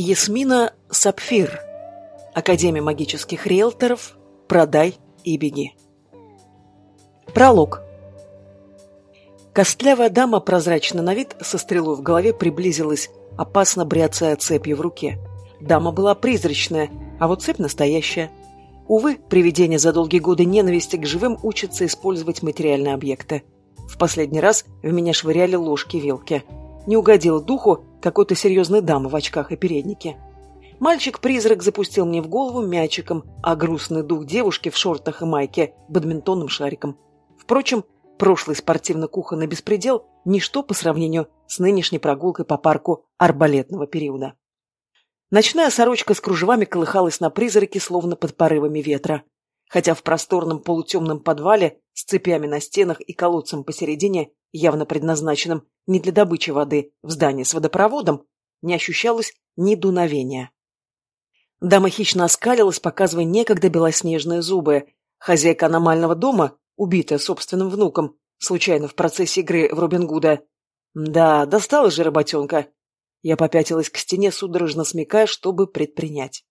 Ясмина Сапфир. Академия магических риэлторов. Продай и беги. Пролог. Костлявая дама, прозрачно на вид, со стрелой в голове приблизилась, опасно бряцая цепью в руке. Дама была призрачная, а вот цепь настоящая. Увы, привидение за долгие годы ненависти к живым учится использовать материальные объекты. В последний раз в меня швыряли ложки-вилки. Не угодил духу какой-то серьезной дамы в очках и переднике. Мальчик-призрак запустил мне в голову мячиком, а грустный дух девушки в шортах и майке – бадминтонным шариком. Впрочем, прошлый спортивно-кухонный беспредел – ничто по сравнению с нынешней прогулкой по парку арбалетного периода. Ночная сорочка с кружевами колыхалась на призраке, словно под порывами ветра. Хотя в просторном полутемном подвале с цепями на стенах и колодцем посередине, явно предназначенным не для добычи воды в здании с водопроводом, не ощущалось ни дуновения. Дама хищно оскалилась, показывая некогда белоснежные зубы. Хозяйка аномального дома, убитая собственным внуком, случайно в процессе игры в Робин Гуда. Да, досталась же работенка. Я попятилась к стене, судорожно смекая, чтобы предпринять.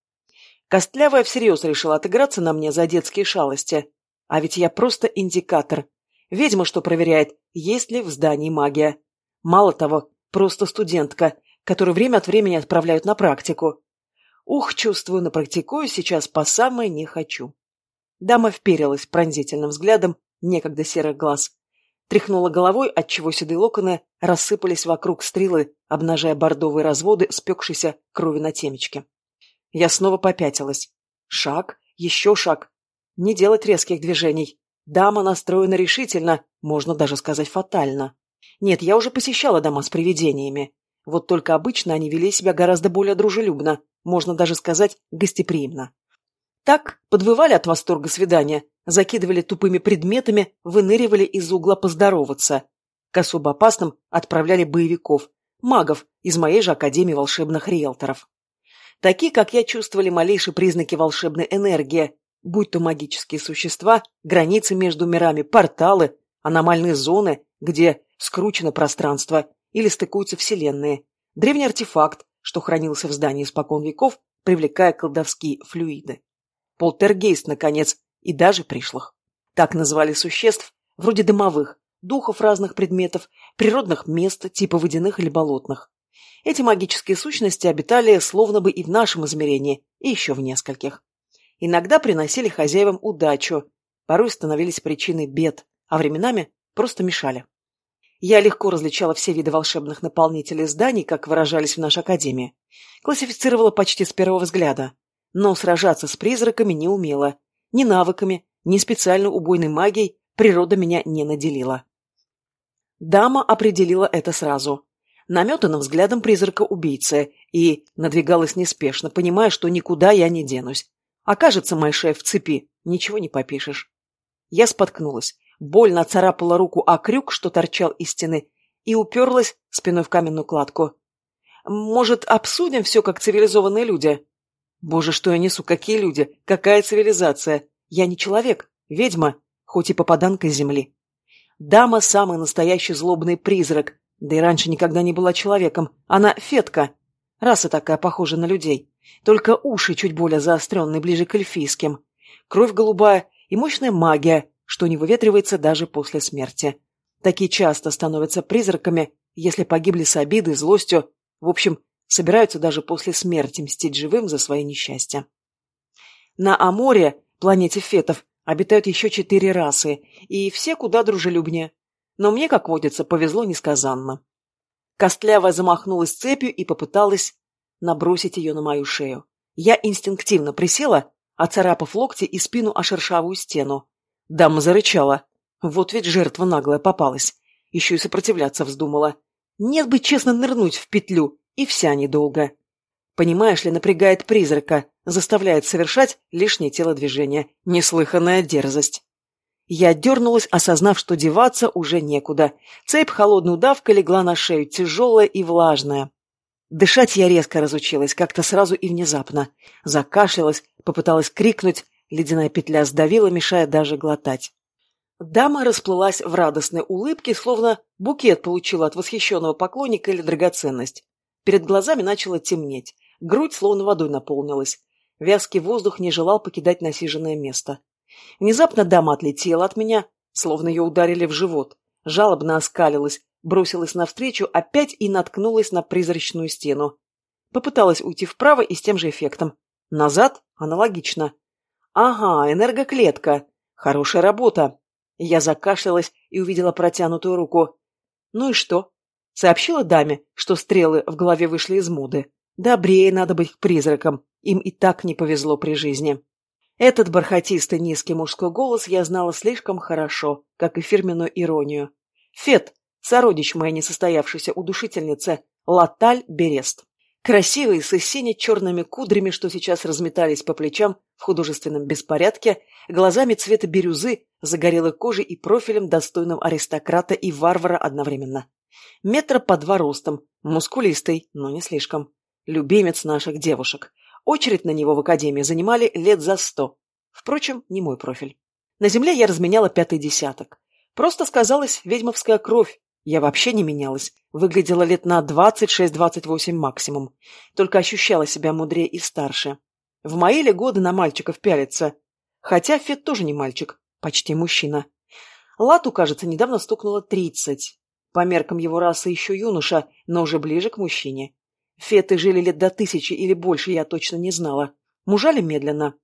Костлявая всерьез решила отыграться на мне за детские шалости. А ведь я просто индикатор. Ведьма, что проверяет, есть ли в здании магия. Мало того, просто студентка, которую время от времени отправляют на практику. Ух, чувствую, напрактикую сейчас по самое не хочу. Дама вперилась пронзительным взглядом некогда серых глаз. Тряхнула головой, отчего седые локоны рассыпались вокруг стрелы, обнажая бордовые разводы спекшейся крови на темечке. Я снова попятилась. Шаг, еще шаг. Не делать резких движений. Дама настроена решительно, можно даже сказать фатально. Нет, я уже посещала дома с привидениями. Вот только обычно они вели себя гораздо более дружелюбно, можно даже сказать гостеприимно. Так подвывали от восторга свидания, закидывали тупыми предметами, выныривали из угла поздороваться. К особо опасным отправляли боевиков, магов из моей же Академии волшебных риэлторов. Такие, как я, чувствовали малейшие признаки волшебной энергии, будь то магические существа, границы между мирами, порталы, аномальные зоны, где скручено пространство или стыкуются вселенные, древний артефакт, что хранился в здании испокон веков, привлекая колдовские флюиды. Полтергейст, наконец, и даже пришлых. Так называли существ, вроде дымовых, духов разных предметов, природных мест, типа водяных или болотных. Эти магические сущности обитали словно бы и в нашем измерении, и еще в нескольких. Иногда приносили хозяевам удачу, порой становились причиной бед, а временами просто мешали. Я легко различала все виды волшебных наполнителей зданий, как выражались в нашей академии. Классифицировала почти с первого взгляда. Но сражаться с призраками не умела. Ни навыками, ни специально убойной магией природа меня не наделила. Дама определила это сразу. Наметанным взглядом призрака-убийцы и надвигалась неспешно, понимая, что никуда я не денусь. Окажется мой шеф в цепи, ничего не попишешь. Я споткнулась больно царапала руку о крюк, что торчал из стены, и уперлась спиной в каменную кладку. «Может, обсудим все как цивилизованные люди?» «Боже, что я несу, какие люди, какая цивилизация! Я не человек, ведьма, хоть и попаданка земли. Дама – самый настоящий злобный призрак, да и раньше никогда не была человеком, она фетка. Раса такая похожа на людей, только уши чуть более заостренные, ближе к эльфийским. Кровь голубая и мощная магия, что не выветривается даже после смерти. Такие часто становятся призраками, если погибли с обидой, злостью, в общем, собираются даже после смерти мстить живым за свои несчастья. На Аморе, планете фетов, обитают еще четыре расы, и все куда дружелюбнее. Но мне, как водится, повезло несказанно. Костлявая замахнулась цепью и попыталась набросить ее на мою шею. Я инстинктивно присела, оцарапав локти и спину о шершавую стену. Дама зарычала. Вот ведь жертва наглая попалась. Еще и сопротивляться вздумала. Нет бы честно нырнуть в петлю, и вся недолго. Понимаешь ли, напрягает призрака, заставляет совершать лишнее телодвижение. Неслыханная дерзость. Я дернулась, осознав, что деваться уже некуда. Цепь холодной удавкой легла на шею, тяжелая и влажная. Дышать я резко разучилась, как-то сразу и внезапно. Закашлялась, попыталась крикнуть, Ледяная петля сдавила, мешая даже глотать. Дама расплылась в радостной улыбке, словно букет получила от восхищенного поклонника или драгоценность. Перед глазами начало темнеть. Грудь словно водой наполнилась. Вязкий воздух не желал покидать насиженное место. Внезапно дама отлетела от меня, словно ее ударили в живот, жалобно оскалилась, бросилась навстречу опять и наткнулась на призрачную стену. Попыталась уйти вправо и с тем же эффектом. Назад аналогично. Ага, энергоклетка. Хорошая работа. Я закашлялась и увидела протянутую руку. Ну и что? Сообщила даме, что стрелы в голове вышли из моды. Добрее надо быть к призракам. Им и так не повезло при жизни. Этот бархатистый низкий мужской голос я знала слишком хорошо, как и фирменную иронию. Фет, сородич моей несостоявшейся удушительницы, Латаль Берест. Красивый, с сине-черными кудрями, что сейчас разметались по плечам в художественном беспорядке, глазами цвета бирюзы, загорелой кожей и профилем, достойным аристократа и варвара одновременно. Метра по два ростом, мускулистый, но не слишком. Любимец наших девушек. Очередь на него в академии занимали лет за сто. Впрочем, не мой профиль. На земле я разменяла пятый десяток. Просто сказалась ведьмовская кровь. Я вообще не менялась. Выглядела лет на двадцать шесть-двадцать восемь максимум. Только ощущала себя мудрее и старше. В мои ли годы на мальчиков пялиться? Хотя Фет тоже не мальчик, почти мужчина. Лату, кажется, недавно стукнуло тридцать. По меркам его расы еще юноша, но уже ближе к мужчине. Феты жили лет до тысячи или больше, я точно не знала. Мужали медленно.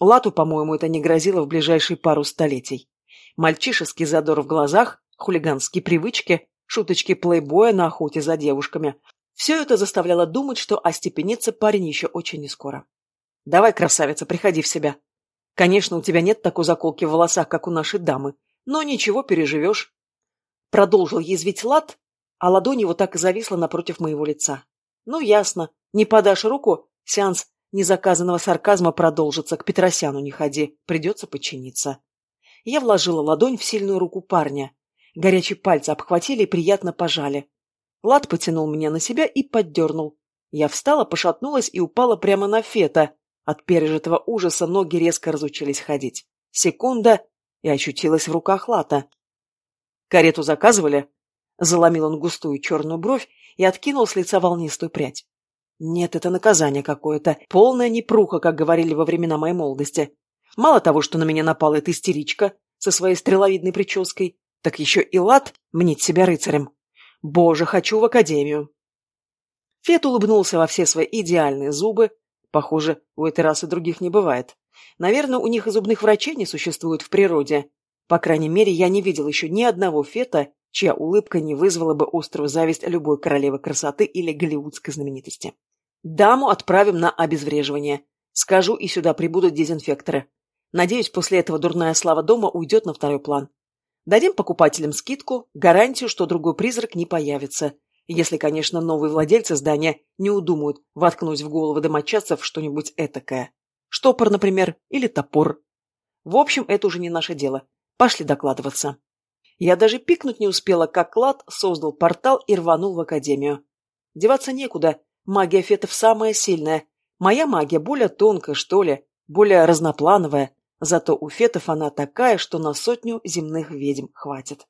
Лату, по-моему, это не грозило в ближайшие пару столетий. Мальчишеский задор в глазах, хулиганские привычки, шуточки плейбоя на охоте за девушками. Все это заставляло думать, что остепенится парень еще очень нескоро. «Давай, красавица, приходи в себя. Конечно, у тебя нет такой заколки в волосах, как у нашей дамы, но ничего, переживешь». Продолжил язвить лад, а ладонь его так и зависла напротив моего лица. Ну, ясно. Не подашь руку, сеанс незаказанного сарказма продолжится. К Петросяну не ходи, придется подчиниться. Я вложила ладонь в сильную руку парня. Горячие пальцы обхватили и приятно пожали. Лад потянул меня на себя и поддернул. Я встала, пошатнулась и упала прямо на фета. От пережитого ужаса ноги резко разучились ходить. Секунда, и очутилась в руках Лата. «Карету заказывали?» Заломил он густую черную бровь и откинул с лица волнистую прядь. Нет, это наказание какое-то. Полная непруха, как говорили во времена моей молодости. Мало того, что на меня напала эта истеричка со своей стреловидной прической, так еще и лад мнить себя рыцарем. Боже, хочу в академию. Фет улыбнулся во все свои идеальные зубы. Похоже, у этой расы других не бывает. Наверное, у них и зубных врачей не существует в природе. По крайней мере, я не видел еще ни одного фета, чья улыбка не вызвала бы острую зависть любой королевы красоты или голливудской знаменитости. Даму отправим на обезвреживание. Скажу, и сюда прибудут дезинфекторы. Надеюсь, после этого дурная слава дома уйдет на второй план. Дадим покупателям скидку, гарантию, что другой призрак не появится. Если, конечно, новые владельцы здания не удумают воткнуть в головы домочадцев что-нибудь этакое. Штопор, например, или топор. В общем, это уже не наше дело. Пошли докладываться. Я даже пикнуть не успела, как Клад создал портал и рванул в академию. Деваться некуда, магия фетов самая сильная. Моя магия более тонкая, что ли, более разноплановая, зато у фетов она такая, что на сотню земных ведьм хватит.